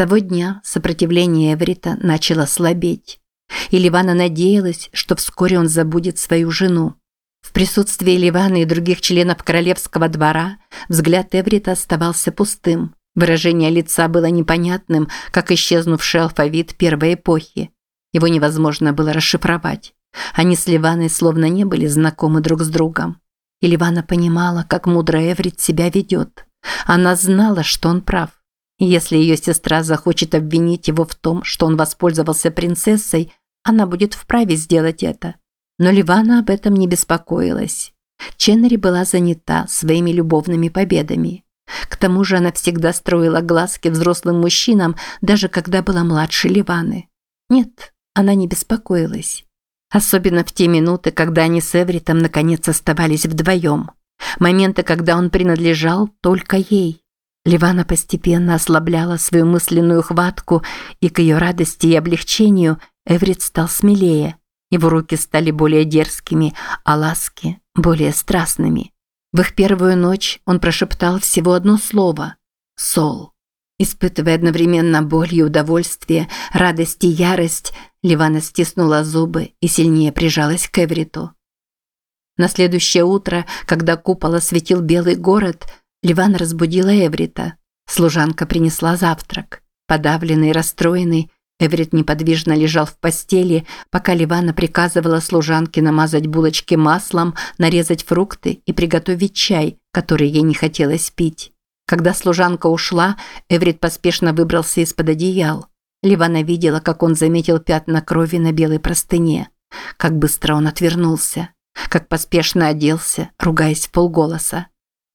того дня сопротивление Эврита начало слабеть. И Ливана надеялась, что вскоре он забудет свою жену. В присутствии Ливана и других членов королевского двора взгляд Эврита оставался пустым. Выражение лица было непонятным, как исчезнувший алфавит первой эпохи. Его невозможно было расшифровать. Они с Ливаной словно не были знакомы друг с другом. И Ливана понимала, как мудро Эврит себя ведет. Она знала, что он прав. Если ее сестра захочет обвинить его в том, что он воспользовался принцессой, она будет вправе сделать это. Но Ливана об этом не беспокоилась. Ченнери была занята своими любовными победами. К тому же она всегда строила глазки взрослым мужчинам, даже когда была младше Ливаны. Нет, она не беспокоилась. Особенно в те минуты, когда они с Эвритом наконец оставались вдвоем. Моменты, когда он принадлежал только ей. Ливана постепенно ослабляла свою мысленную хватку, и к ее радости и облегчению Эврит стал смелее. Его руки стали более дерзкими, а ласки – более страстными. В их первую ночь он прошептал всего одно слово – «Сол». Испытывая одновременно боль и удовольствие, радость и ярость, Ливана стиснула зубы и сильнее прижалась к Эвриту. На следующее утро, когда купол осветил белый город, Ливана разбудила Эврита. Служанка принесла завтрак. Подавленный и расстроенный, Эврит неподвижно лежал в постели, пока Ливана приказывала служанке намазать булочки маслом, нарезать фрукты и приготовить чай, который ей не хотелось пить. Когда служанка ушла, Эврит поспешно выбрался из-под одеял. Ливана видела, как он заметил пятна крови на белой простыне. Как быстро он отвернулся. Как поспешно оделся, ругаясь в полголоса.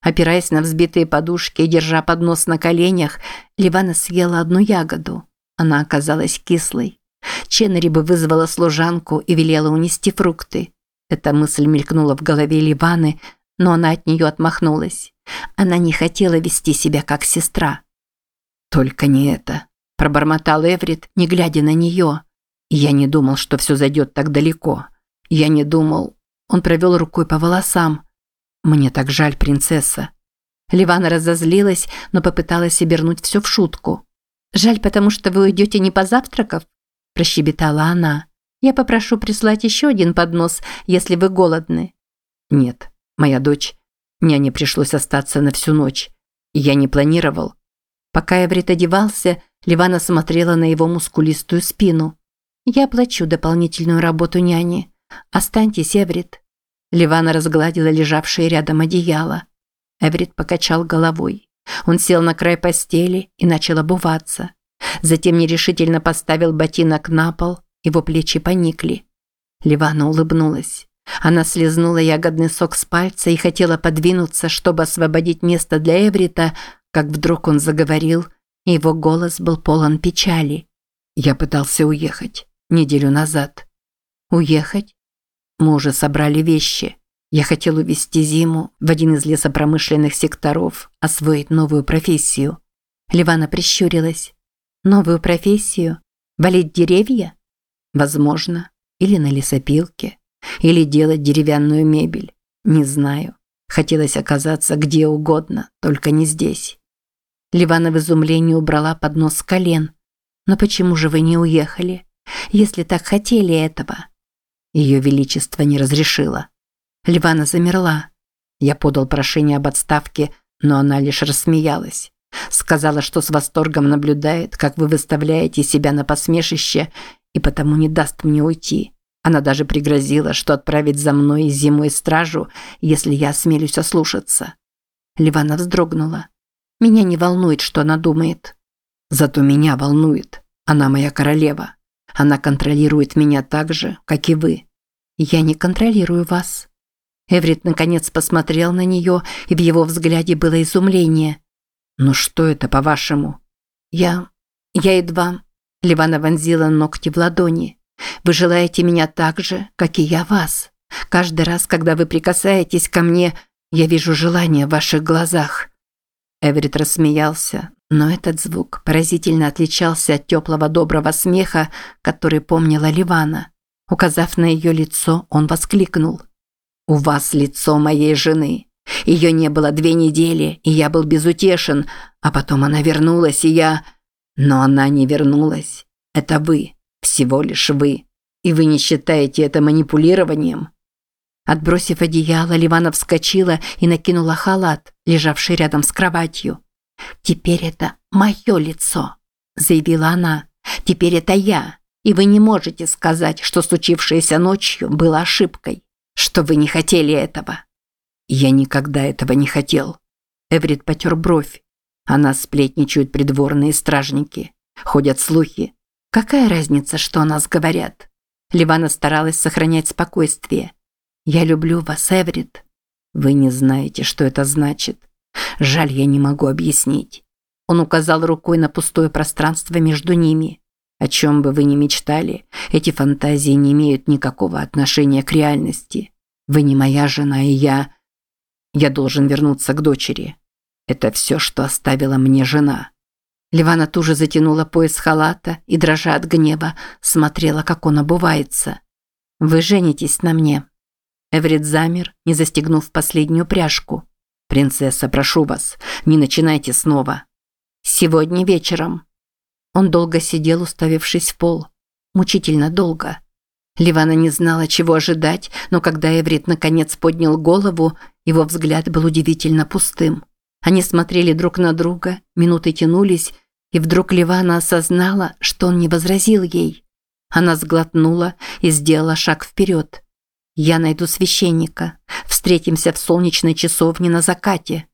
Опираясь на взбитые подушки и держа поднос на коленях, Ливана съела одну ягоду. Она оказалась кислой. Ченнери бы вызвала служанку и велела унести фрукты. Эта мысль мелькнула в голове Ливаны, но она от нее отмахнулась. Она не хотела вести себя как сестра. «Только не это», – пробормотал Эврит, не глядя на нее. «Я не думал, что все зайдет так далеко. Я не думал...» Он провел рукой по волосам. «Мне так жаль, принцесса». Ливана разозлилась, но попыталась обернуть все в шутку. «Жаль, потому что вы уйдете не позавтракав?» – прощебетала она. «Я попрошу прислать еще один поднос, если вы голодны». «Нет, моя дочь. Няне пришлось остаться на всю ночь. Я не планировал». Пока Эврит одевался, Ливана смотрела на его мускулистую спину. «Я оплачу дополнительную работу няни. Останьтесь, Эврит». Ливана разгладила лежавшее рядом одеяло. Эврит покачал головой. Он сел на край постели и начал обуваться. Затем нерешительно поставил ботинок на пол, его плечи поникли. Ливана улыбнулась. Она слезнула ягодный сок с пальца и хотела подвинуться, чтобы освободить место для Эврита, как вдруг он заговорил, и его голос был полон печали. «Я пытался уехать. Неделю назад». «Уехать?» Мы уже собрали вещи. Я хотел увезти Зиму в один из лесопромышленных секторов, освоить новую профессию. Ливана прищурилась. Новую профессию? Валить деревья? Возможно. Или на лесопилке. Или делать деревянную мебель. Не знаю. Хотелось оказаться где угодно, только не здесь. Ливана в изумлении убрала поднос с колен. «Но почему же вы не уехали? Если так хотели этого?» Ее Величество не разрешило. Ливана замерла. Я подал прошение об отставке, но она лишь рассмеялась. Сказала, что с восторгом наблюдает, как вы выставляете себя на посмешище, и потому не даст мне уйти. Она даже пригрозила, что отправит за мной зимой стражу, если я осмелюсь ослушаться. Ливана вздрогнула. Меня не волнует, что она думает. Зато меня волнует. Она моя королева. Она контролирует меня так же, как и вы. Я не контролирую вас. Эврит наконец посмотрел на нее, и в его взгляде было изумление. «Ну что это, по-вашему?» «Я... я едва...» Ливана вонзила ногти в ладони. «Вы желаете меня так же, как и я вас. Каждый раз, когда вы прикасаетесь ко мне, я вижу желание в ваших глазах». Эврит рассмеялся, но этот звук поразительно отличался от теплого доброго смеха, который помнила Ливана. Указав на ее лицо, он воскликнул – «У вас лицо моей жены. Ее не было две недели, и я был безутешен, а потом она вернулась, и я...» Но она не вернулась. Это вы, всего лишь вы. И вы не считаете это манипулированием? Отбросив одеяло, Ливана вскочила и накинула халат, лежавший рядом с кроватью. «Теперь это мое лицо», – заявила она. «Теперь это я, и вы не можете сказать, что случившееся ночью было ошибкой, что вы не хотели этого». «Я никогда этого не хотел». Эврит потер бровь. Она сплетничают придворные стражники. Ходят слухи. Какая разница, что о нас говорят? Ливана старалась сохранять спокойствие. «Я люблю вас, Эврит». «Вы не знаете, что это значит. Жаль, я не могу объяснить». Он указал рукой на пустое пространство между ними. О чем бы вы ни мечтали, эти фантазии не имеют никакого отношения к реальности. Вы не моя жена, и я... Я должен вернуться к дочери. Это все, что оставила мне жена. Ливана туже затянула пояс халата и, дрожа от гнева, смотрела, как он обувается. «Вы женитесь на мне», Эврит замер, не застегнув последнюю пряжку. «Принцесса, прошу вас, не начинайте снова». «Сегодня вечером». Он долго сидел, уставившись в пол. Мучительно долго. Ливана не знала, чего ожидать, но когда Эврит наконец поднял голову, его взгляд был удивительно пустым. Они смотрели друг на друга, минуты тянулись, и вдруг Ливана осознала, что он не возразил ей. Она сглотнула и сделала шаг вперед. Я найду священника. Встретимся в солнечной часовне на закате.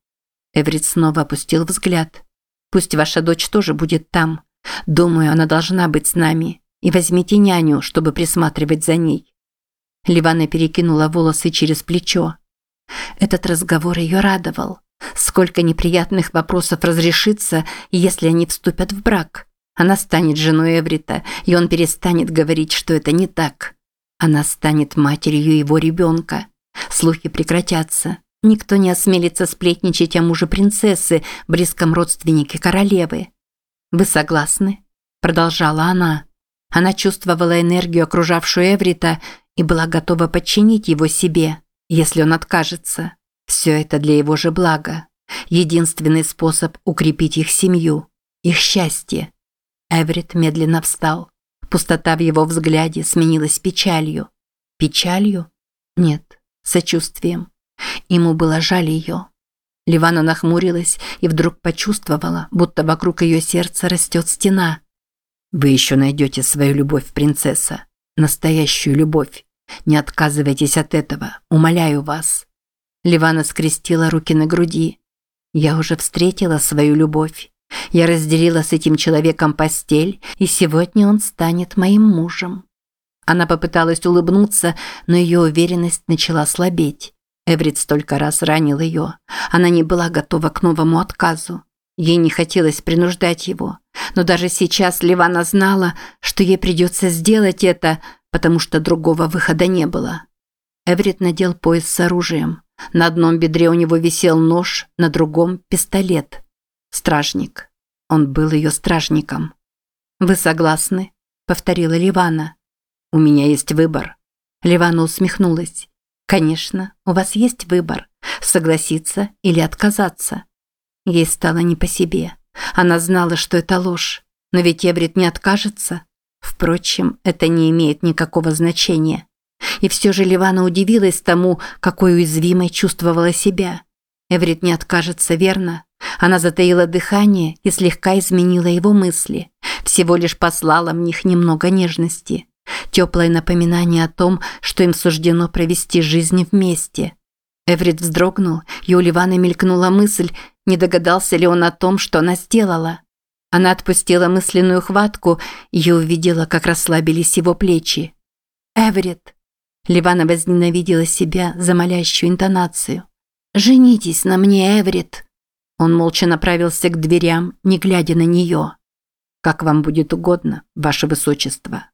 Эврит снова опустил взгляд. Пусть ваша дочь тоже будет там. Думаю, она должна быть с нами. И возьмите няню, чтобы присматривать за ней. Ливана перекинула волосы через плечо. Этот разговор ее радовал. Сколько неприятных вопросов разрешится, если они вступят в брак. Она станет женой Эврита, и он перестанет говорить, что это не так. Она станет матерью его ребенка. Слухи прекратятся. Никто не осмелится сплетничать о муже принцессы, близком родственнике королевы. «Вы согласны?» – продолжала она. Она чувствовала энергию, окружавшую Эврита, и была готова подчинить его себе, если он откажется. Все это для его же блага. Единственный способ укрепить их семью, их счастье. Эврит медленно встал. Пустота в его взгляде сменилась печалью. Печалью? Нет, сочувствием. Ему было жаль ее. Ливана нахмурилась и вдруг почувствовала, будто вокруг ее сердца растет стена. «Вы еще найдете свою любовь, принцесса. Настоящую любовь. Не отказывайтесь от этого, умоляю вас». Ливана скрестила руки на груди. «Я уже встретила свою любовь. Я разделила с этим человеком постель, и сегодня он станет моим мужем. Она попыталась улыбнуться, но ее уверенность начала слабеть. Эврит столько раз ранил ее. Она не была готова к новому отказу. Ей не хотелось принуждать его. Но даже сейчас Ливана знала, что ей придется сделать это, потому что другого выхода не было. Эврит надел пояс с оружием. На одном бедре у него висел нож, на другом – пистолет. Стражник. Он был ее стражником. «Вы согласны?» – повторила Ливана. «У меня есть выбор». Ливана усмехнулась. «Конечно, у вас есть выбор – согласиться или отказаться». Ей стало не по себе. Она знала, что это ложь. Но ведь Эврит не откажется. Впрочем, это не имеет никакого значения. И все же Ливана удивилась тому, какой уязвимой чувствовала себя. Эврит не откажется, верно? Она затаила дыхание и слегка изменила его мысли. Всего лишь послала в них немного нежности. Теплое напоминание о том, что им суждено провести жизнь вместе. Эврит вздрогнул, и у Ливана мелькнула мысль, не догадался ли он о том, что она сделала. Она отпустила мысленную хватку и увидела, как расслабились его плечи. «Эврит!» Ливана возненавидела себя за молящую интонацию. «Женитесь на мне, Эврит!» Он молча направился к дверям, не глядя на нее. «Как вам будет угодно, ваше высочество».